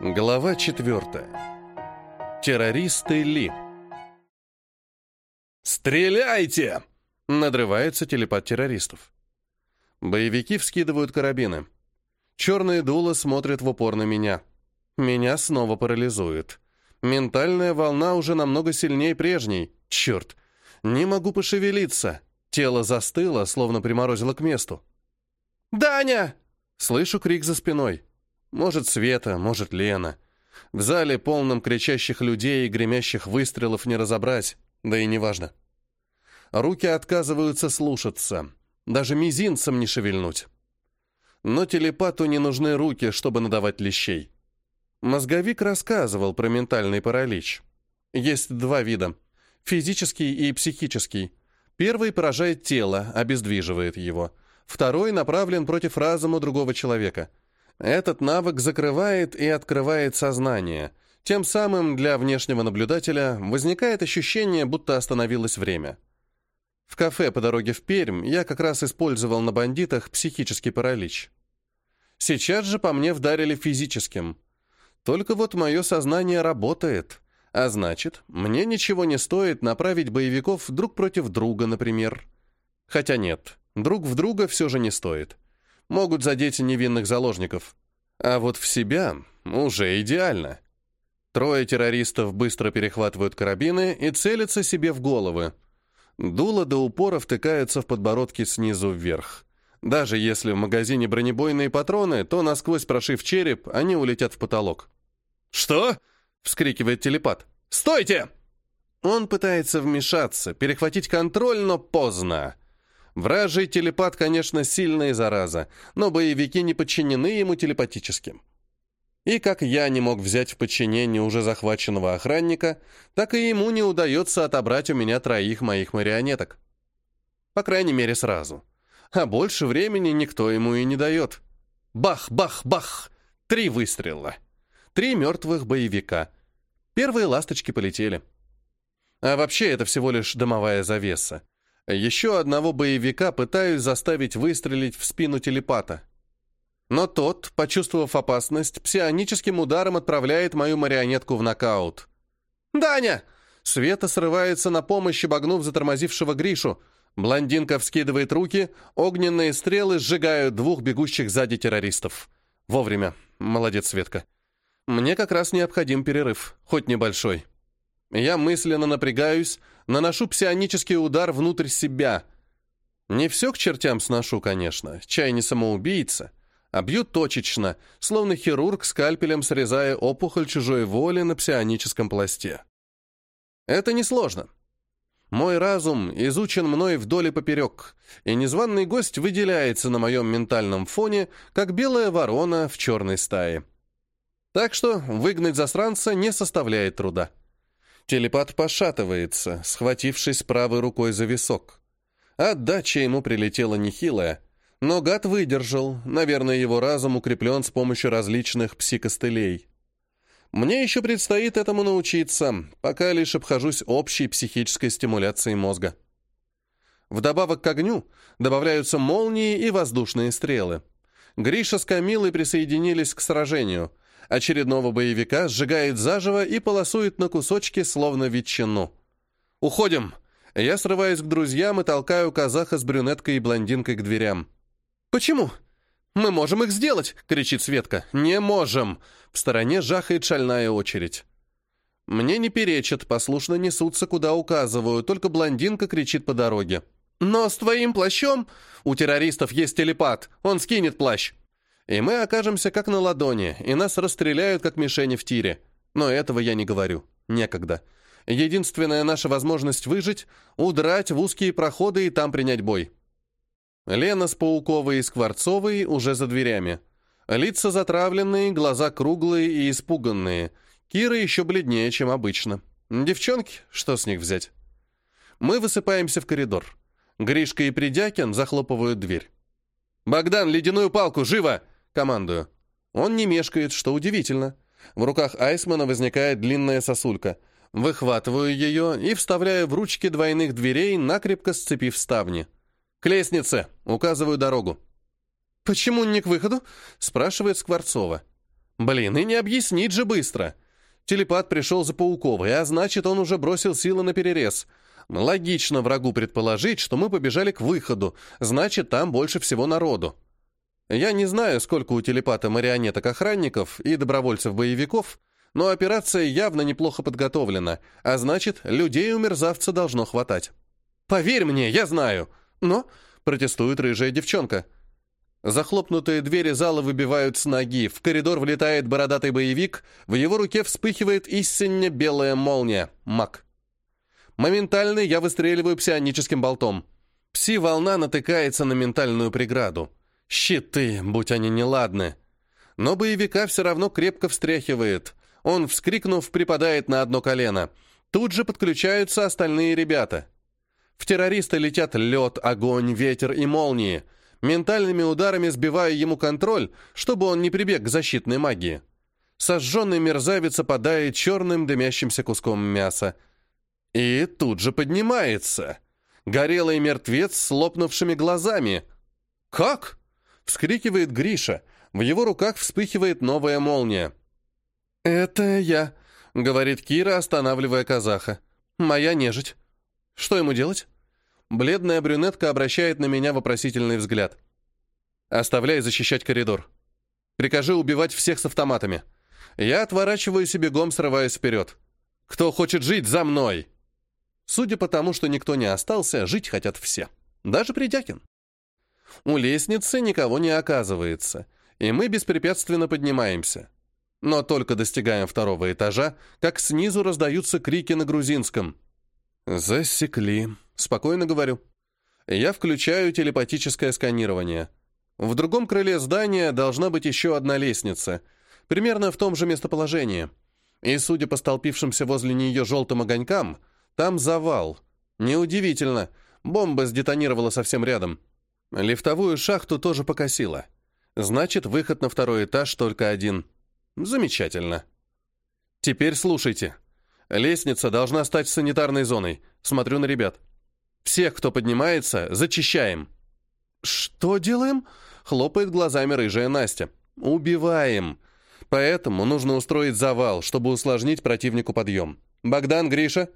Глава четвертая. Террористы Ли. «Стреляйте!» — надрывается телепат террористов. Боевики вскидывают карабины. Черные дула смотрят в упор на меня. Меня снова парализует. Ментальная волна уже намного сильнее прежней. Черт! Не могу пошевелиться. Тело застыло, словно приморозило к месту. «Даня!» Слышу крик за спиной. Может, Света, может, Лена. В зале, полном кричащих людей и гремящих выстрелов, не разобрать, да и неважно. Руки отказываются слушаться. Даже мизинцем не шевельнуть. Но телепату не нужны руки, чтобы надавать лещей. Мозговик рассказывал про ментальный паралич. Есть два вида – физический и психический. Первый поражает тело, обездвиживает его. Второй направлен против разума другого человека – этот навык закрывает и открывает сознание. Тем самым для внешнего наблюдателя возникает ощущение, будто остановилось время. В кафе по дороге в Пермь я как раз использовал на бандитах психический паралич. Сейчас же по мне вдарили физическим. Только вот мое сознание работает, а значит, мне ничего не стоит направить боевиков друг против друга, например. Хотя нет, друг в друга все же не стоит могут задеть невинных заложников. А вот в себя уже идеально. Трое террористов быстро перехватывают карабины и целятся себе в головы. Дуло до упора втыкаются в подбородки снизу вверх. Даже если в магазине бронебойные патроны, то насквозь прошив череп, они улетят в потолок. «Что?» — вскрикивает телепат. «Стойте!» Он пытается вмешаться, перехватить контроль, но поздно. Вражий телепат, конечно, сильная зараза, но боевики не подчинены ему телепатически. И как я не мог взять в подчинение уже захваченного охранника, так и ему не удается отобрать у меня троих моих марионеток. По крайней мере, сразу. А больше времени никто ему и не дает. Бах, бах, бах! Три выстрела. Три мертвых боевика. Первые ласточки полетели. А вообще это всего лишь дымовая завеса. Еще одного боевика пытаюсь заставить выстрелить в спину телепата. Но тот, почувствовав опасность, псионическим ударом отправляет мою марионетку в нокаут. «Даня!» Света срывается на помощь, обогнув затормозившего Гришу. Блондинка вскидывает руки, огненные стрелы сжигают двух бегущих сзади террористов. Вовремя. Молодец, Светка. Мне как раз необходим перерыв, хоть небольшой. Я мысленно напрягаюсь, наношу псионический удар внутрь себя. Не все к чертям сношу, конечно, чай не самоубийца, а бью точечно, словно хирург скальпелем срезая опухоль чужой воли на псионическом пласте. Это несложно. Мой разум изучен мной вдоль и поперек, и незваный гость выделяется на моем ментальном фоне, как белая ворона в черной стае. Так что выгнать засранца не составляет труда. Телепат пошатывается, схватившись правой рукой за висок. Отдача ему прилетела нехилая, но гад выдержал, наверное, его разум укреплен с помощью различных псикостылей. Мне еще предстоит этому научиться, пока лишь обхожусь общей психической стимуляцией мозга. Вдобавок к огню добавляются молнии и воздушные стрелы. Гриша с Камилой присоединились к сражению — Очередного боевика сжигает заживо и полосует на кусочки, словно ветчину. «Уходим!» Я срываюсь к друзьям и толкаю казаха с брюнеткой и блондинкой к дверям. «Почему?» «Мы можем их сделать!» — кричит Светка. «Не можем!» В стороне жахает шальная очередь. Мне не перечат, послушно несутся, куда указываю, только блондинка кричит по дороге. «Но с твоим плащом...» «У террористов есть телепат, он скинет плащ!» И мы окажемся как на ладони, и нас расстреляют как мишени в тире. Но этого я не говорю. Некогда. Единственная наша возможность выжить — удрать в узкие проходы и там принять бой. Лена с Пауковой и Скворцовой уже за дверями. Лица затравленные, глаза круглые и испуганные. Кира еще бледнее, чем обычно. Девчонки, что с них взять? Мы высыпаемся в коридор. Гришка и Придякин захлопывают дверь. «Богдан, ледяную палку, живо!» Командую. Он не мешкает, что удивительно. В руках Айсмана возникает длинная сосулька. Выхватываю ее и вставляю в ручки двойных дверей, накрепко сцепив ставни. «К лестнице!» — указываю дорогу. «Почему не к выходу?» — спрашивает Скворцова. Блин, и не объяснить же быстро. Телепат пришел за Пауковой, а значит, он уже бросил силы на перерез. Логично врагу предположить, что мы побежали к выходу, значит, там больше всего народу. Я не знаю, сколько у телепата марионеток-охранников и добровольцев-боевиков, но операция явно неплохо подготовлена, а значит, людей у мерзавца должно хватать. «Поверь мне, я знаю!» «Но...» — протестует рыжая девчонка. Захлопнутые двери зала выбивают с ноги, в коридор влетает бородатый боевик, в его руке вспыхивает истинно белая молния — маг. Моментально я выстреливаю псионическим болтом. Пси-волна натыкается на ментальную преграду. Щиты, будь они неладны. Но боевика все равно крепко встряхивает. Он, вскрикнув, припадает на одно колено. Тут же подключаются остальные ребята. В террориста летят лед, огонь, ветер и молнии. Ментальными ударами сбиваю ему контроль, чтобы он не прибег к защитной магии. Сожженный мерзавец опадает черным дымящимся куском мяса. И тут же поднимается. Горелый мертвец с лопнувшими глазами. «Как?» — вскрикивает Гриша. В его руках вспыхивает новая молния. «Это я», — говорит Кира, останавливая казаха. «Моя нежить. Что ему делать?» Бледная брюнетка обращает на меня вопросительный взгляд. «Оставляй защищать коридор. Прикажи убивать всех с автоматами. Я отворачиваюсь и бегом срываюсь вперед. Кто хочет жить, за мной!» Судя по тому, что никто не остался, жить хотят все. Даже Придякин. У лестницы никого не оказывается, и мы беспрепятственно поднимаемся. Но только достигаем второго этажа, как снизу раздаются крики на грузинском. «Засекли», — спокойно говорю. Я включаю телепатическое сканирование. В другом крыле здания должна быть еще одна лестница, примерно в том же местоположении. И, судя по столпившимся возле нее желтым огонькам, там завал. Неудивительно, бомба сдетонировала совсем рядом. Лифтовую шахту тоже покосила. Значит, выход на второй этаж только один. Замечательно. Теперь слушайте. Лестница должна стать санитарной зоной. Смотрю на ребят. Всех, кто поднимается, зачищаем. Что делаем? Хлопает глазами рыжая Настя. Убиваем. Поэтому нужно устроить завал, чтобы усложнить противнику подъем. Богдан, Гриша,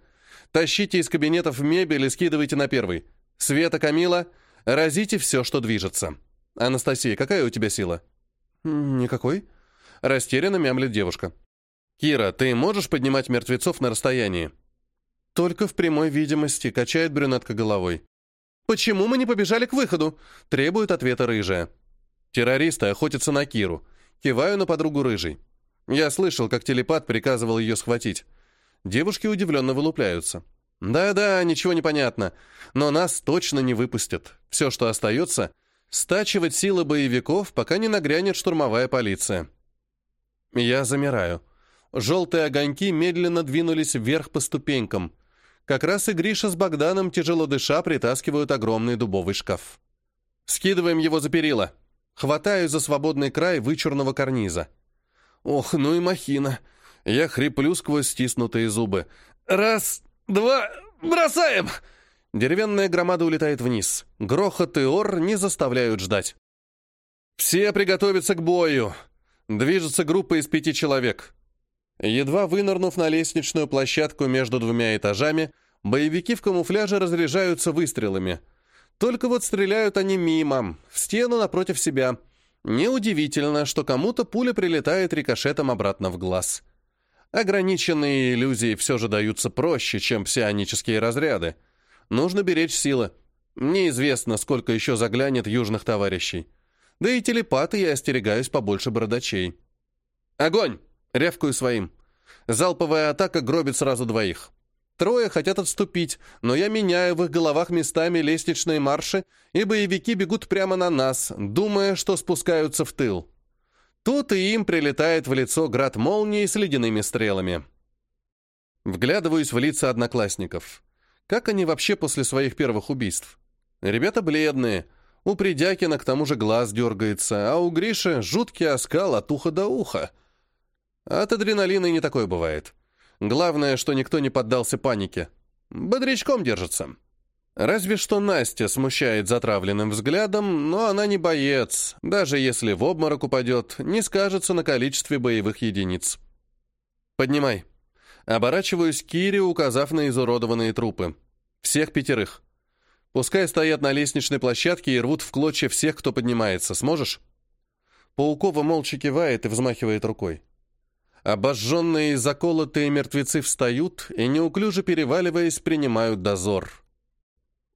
тащите из кабинетов мебель и скидывайте на первый. Света, Камила, разите все, что движется. Анастасия, какая у тебя сила? Никакой. Растерянно мямлит девушка. «Кира, ты можешь поднимать мертвецов на расстоянии?» «Только в прямой видимости», — качает брюнетка головой. «Почему мы не побежали к выходу?» — требует ответа рыжая. Террористы охотятся на Киру. Киваю на подругу рыжей. Я слышал, как телепат приказывал ее схватить. Девушки удивленно вылупляются. «Да-да, ничего не понятно. Но нас точно не выпустят. Все, что остается — стачивать силы боевиков, пока не нагрянет штурмовая полиция». Я замираю. Желтые огоньки медленно двинулись вверх по ступенькам. Как раз и Гриша с Богданом, тяжело дыша, притаскивают огромный дубовый шкаф. Скидываем его за перила. Хватаю за свободный край вычурного карниза. Ох, ну и махина. Я хриплю сквозь стиснутые зубы. Раз, два, бросаем! Деревянная громада улетает вниз. Грохот и ор не заставляют ждать. Все приготовятся к бою. Движется группа из пяти человек. Едва вынырнув на лестничную площадку между двумя этажами, боевики в камуфляже разряжаются выстрелами. Только вот стреляют они мимо, в стену напротив себя. Неудивительно, что кому-то пуля прилетает рикошетом обратно в глаз. Ограниченные иллюзии все же даются проще, чем псионические разряды. Нужно беречь силы. Неизвестно, сколько еще заглянет южных товарищей. Да и телепаты я остерегаюсь побольше бородачей. «Огонь!» — рявкаю своим. Залповая атака гробит сразу двоих. Трое хотят отступить, но я меняю в их головах местами лестничные марши, и боевики бегут прямо на нас, думая, что спускаются в тыл. Тут и им прилетает в лицо град молнии с ледяными стрелами. Вглядываюсь в лица одноклассников. Как они вообще после своих первых убийств? Ребята бледные, у Придякина к тому же глаз дергается, а у Гриши жуткий оскал от уха до уха. От адреналина и не такое бывает. Главное, что никто не поддался панике. Бодрячком держится. Разве что Настя смущает затравленным взглядом, но она не боец, даже если в обморок упадет, не скажется на количестве боевых единиц. «Поднимай». Оборачиваюсь к Кире, указав на изуродованные трупы. Всех пятерых. Пускай стоят на лестничной площадке и рвут в клочья всех, кто поднимается. Сможешь? Паукова молча кивает и взмахивает рукой. Обожженные и заколотые мертвецы встают и, неуклюже переваливаясь, принимают дозор.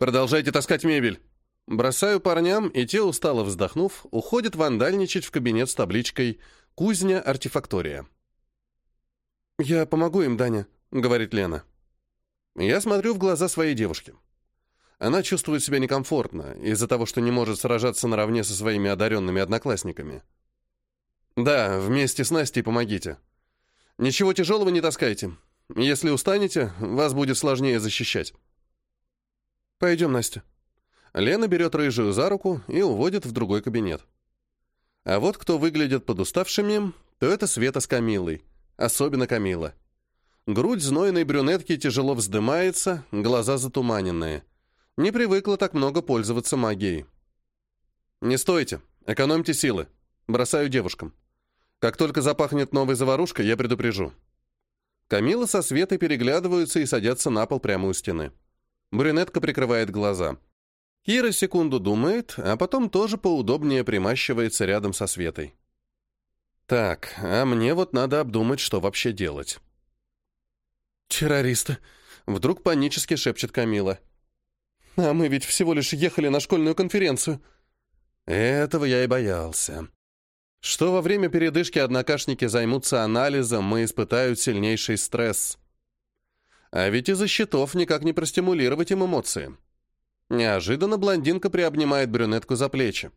«Продолжайте таскать мебель!» Бросаю парням, и те, устало вздохнув, уходят вандальничать в кабинет с табличкой «Кузня-артефактория». «Я помогу им, Даня», — говорит Лена. Я смотрю в глаза своей девушки. Она чувствует себя некомфортно из-за того, что не может сражаться наравне со своими одаренными одноклассниками. «Да, вместе с Настей помогите. Ничего тяжелого не таскайте. Если устанете, вас будет сложнее защищать». «Пойдем, Настя». Лена берет рыжую за руку и уводит в другой кабинет. А вот кто выглядит подуставшими, то это Света с Камилой. Особенно Камила. Грудь знойной брюнетки тяжело вздымается, глаза затуманенные. Не привыкла так много пользоваться магией. «Не стойте, экономьте силы. Бросаю девушкам. Как только запахнет новой заварушкой, я предупрежу». Камила со Светой переглядываются и садятся на пол прямо у стены. Брюнетка прикрывает глаза. Кира секунду думает, а потом тоже поудобнее примащивается рядом со Светой. Так, а мне вот надо обдумать, что вообще делать. «Террористы!» — вдруг панически шепчет Камила. «А мы ведь всего лишь ехали на школьную конференцию». Этого я и боялся. Что во время передышки однокашники займутся анализом и испытают сильнейший стресс. А ведь из-за счетов никак не простимулировать им эмоции. Неожиданно блондинка приобнимает брюнетку за плечи.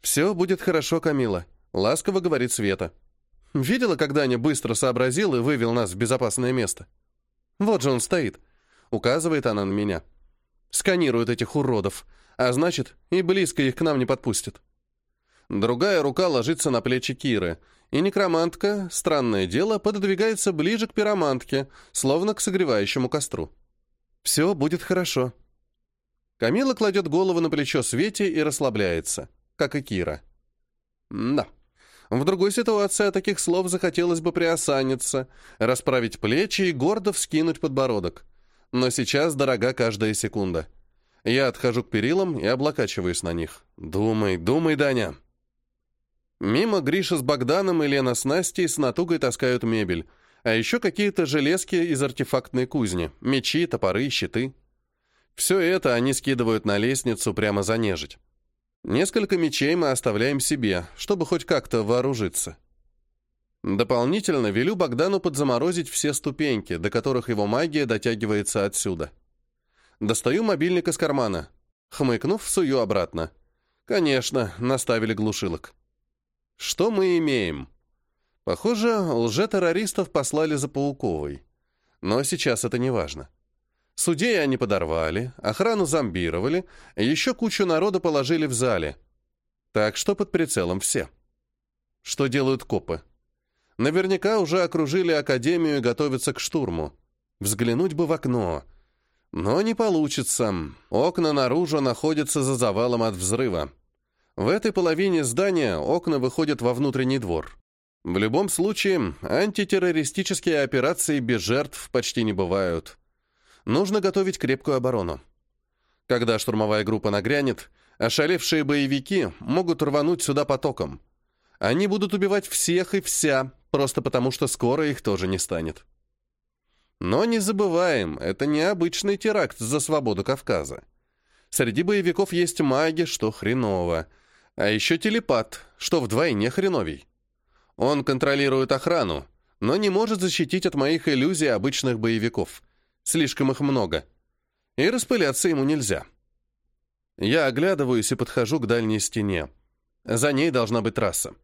«Все будет хорошо, Камила», — ласково говорит Света. «Видела, как Даня быстро сообразил и вывел нас в безопасное место? Вот же он стоит», — указывает она на меня. «Сканирует этих уродов, а значит, и близко их к нам не подпустит». Другая рука ложится на плечи Киры — и некромантка, странное дело, пододвигается ближе к пиромантке, словно к согревающему костру. «Все будет хорошо». Камила кладет голову на плечо Свете и расслабляется, как и Кира. Да. В другой ситуации от таких слов захотелось бы приосаниться, расправить плечи и гордо вскинуть подбородок. Но сейчас дорога каждая секунда. Я отхожу к перилам и облокачиваюсь на них. «Думай, думай, Даня!» Мимо Гриша с Богданом и Лена с Настей с натугой таскают мебель, а еще какие-то железки из артефактной кузни, мечи, топоры, щиты. Все это они скидывают на лестницу прямо за нежить. Несколько мечей мы оставляем себе, чтобы хоть как-то вооружиться. Дополнительно велю Богдану подзаморозить все ступеньки, до которых его магия дотягивается отсюда. Достаю мобильник из кармана. Хмыкнув, сую обратно. Конечно, наставили глушилок. Что мы имеем? Похоже, лже-террористов послали за Пауковой. Но сейчас это не важно. Судей они подорвали, охрану зомбировали, еще кучу народа положили в зале. Так что под прицелом все. Что делают копы? Наверняка уже окружили Академию и готовятся к штурму. Взглянуть бы в окно. Но не получится. Окна наружу находятся за завалом от взрыва. В этой половине здания окна выходят во внутренний двор. В любом случае, антитеррористические операции без жертв почти не бывают. Нужно готовить крепкую оборону. Когда штурмовая группа нагрянет, ошалевшие боевики могут рвануть сюда потоком. Они будут убивать всех и вся, просто потому что скоро их тоже не станет. Но не забываем, это не обычный теракт за свободу Кавказа. Среди боевиков есть маги, что хреново – а еще телепат, что вдвойне хреновей. Он контролирует охрану, но не может защитить от моих иллюзий обычных боевиков. Слишком их много. И распыляться ему нельзя. Я оглядываюсь и подхожу к дальней стене. За ней должна быть трасса.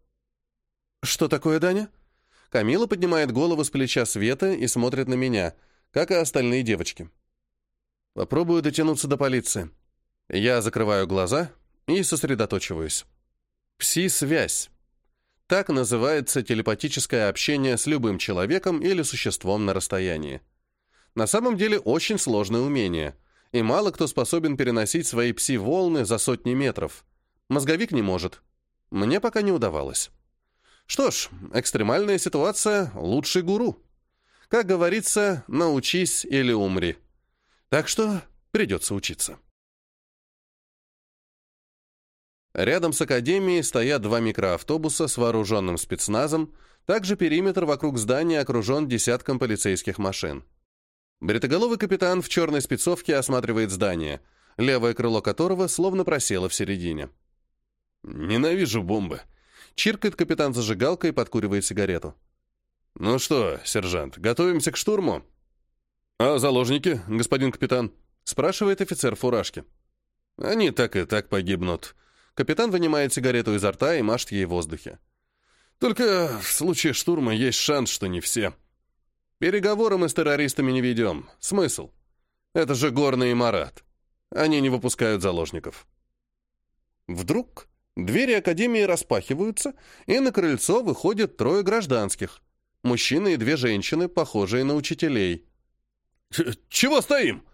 «Что такое, Даня?» Камила поднимает голову с плеча Света и смотрит на меня, как и остальные девочки. Попробую дотянуться до полиции. Я закрываю глаза, и сосредоточиваюсь. Пси-связь. Так называется телепатическое общение с любым человеком или существом на расстоянии. На самом деле очень сложное умение, и мало кто способен переносить свои пси-волны за сотни метров. Мозговик не может. Мне пока не удавалось. Что ж, экстремальная ситуация — лучший гуру. Как говорится, научись или умри. Так что придется учиться. Рядом с академией стоят два микроавтобуса с вооруженным спецназом, также периметр вокруг здания окружен десятком полицейских машин. Бритоголовый капитан в черной спецовке осматривает здание, левое крыло которого словно просело в середине. «Ненавижу бомбы», — чиркает капитан зажигалкой и подкуривает сигарету. «Ну что, сержант, готовимся к штурму?» «А заложники, господин капитан?» — спрашивает офицер фуражки. «Они так и так погибнут». Капитан вынимает сигарету изо рта и машет ей в воздухе. «Только в случае штурма есть шанс, что не все». «Переговоры мы с террористами не ведем. Смысл? Это же Горный и Марат. Они не выпускают заложников». Вдруг двери Академии распахиваются, и на крыльцо выходят трое гражданских. Мужчина и две женщины, похожие на учителей. «Чего стоим?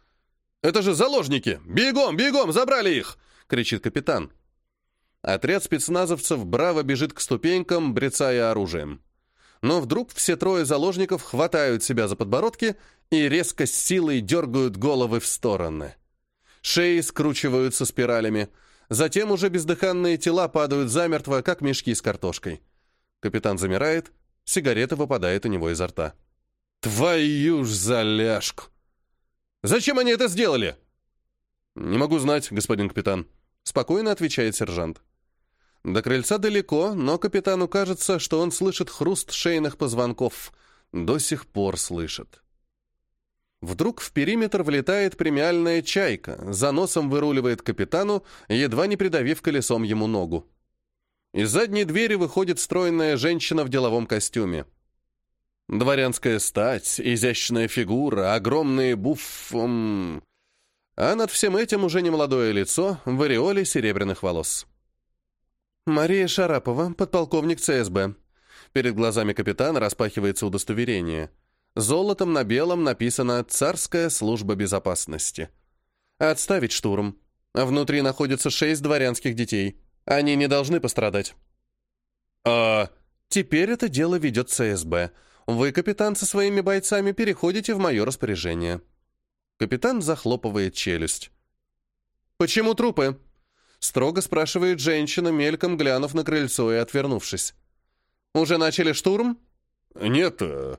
Это же заложники! Бегом, бегом, забрали их!» — кричит капитан. Отряд спецназовцев браво бежит к ступенькам, брецая оружием. Но вдруг все трое заложников хватают себя за подбородки и резко с силой дергают головы в стороны. Шеи скручиваются спиралями. Затем уже бездыханные тела падают замертво, как мешки с картошкой. Капитан замирает, сигарета выпадает у него изо рта. «Твою ж заляжку!» «Зачем они это сделали?» «Не могу знать, господин капитан», — спокойно отвечает сержант. До крыльца далеко, но капитану кажется, что он слышит хруст шейных позвонков. До сих пор слышит. Вдруг в периметр влетает премиальная чайка, за носом выруливает капитану, едва не придавив колесом ему ногу. Из задней двери выходит стройная женщина в деловом костюме. Дворянская стать, изящная фигура, огромные буф... А над всем этим уже немолодое лицо в ореоле серебряных волос. Мария Шарапова, подполковник ЦСБ. Перед глазами капитана распахивается удостоверение. Золотом на белом написано «Царская служба безопасности». Отставить штурм. Внутри находится шесть дворянских детей. Они не должны пострадать. А теперь это дело ведет ЦСБ. Вы, капитан, со своими бойцами переходите в мое распоряжение. Капитан захлопывает челюсть. «Почему трупы?» Строго спрашивает женщина, мельком глянув на крыльцо и отвернувшись. «Уже начали штурм?» «Нет, э,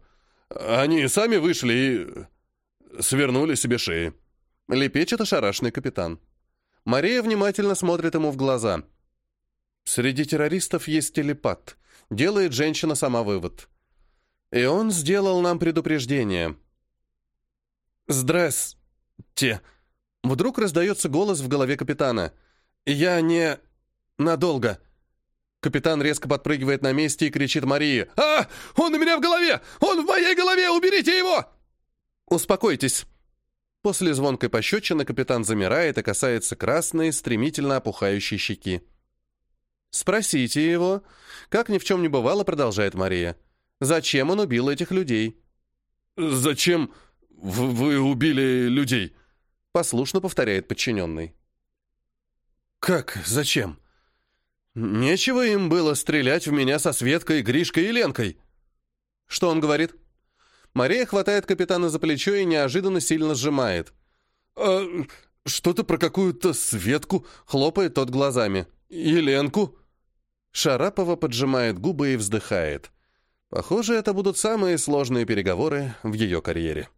они сами вышли и свернули себе шеи». Лепечет ошарашенный капитан. Мария внимательно смотрит ему в глаза. «Среди террористов есть телепат», — делает женщина сама вывод. И он сделал нам предупреждение. «Здрасте!» Вдруг раздается голос в голове капитана. «Я не... надолго». Капитан резко подпрыгивает на месте и кричит Марии. «А! Он у меня в голове! Он в моей голове! Уберите его!» «Успокойтесь!» После звонкой пощечины капитан замирает и касается красной, стремительно опухающей щеки. «Спросите его». Как ни в чем не бывало, продолжает Мария. Зачем он убил этих людей? «Зачем вы убили людей?» Послушно повторяет подчиненный. «Как? Зачем? Нечего им было стрелять в меня со Светкой, Гришкой и Ленкой». Что он говорит? Мария хватает капитана за плечо и неожиданно сильно сжимает. «А, что-то про какую-то Светку?» — хлопает тот глазами. «И Ленку?» Шарапова поджимает губы и вздыхает. Похоже, это будут самые сложные переговоры в ее карьере.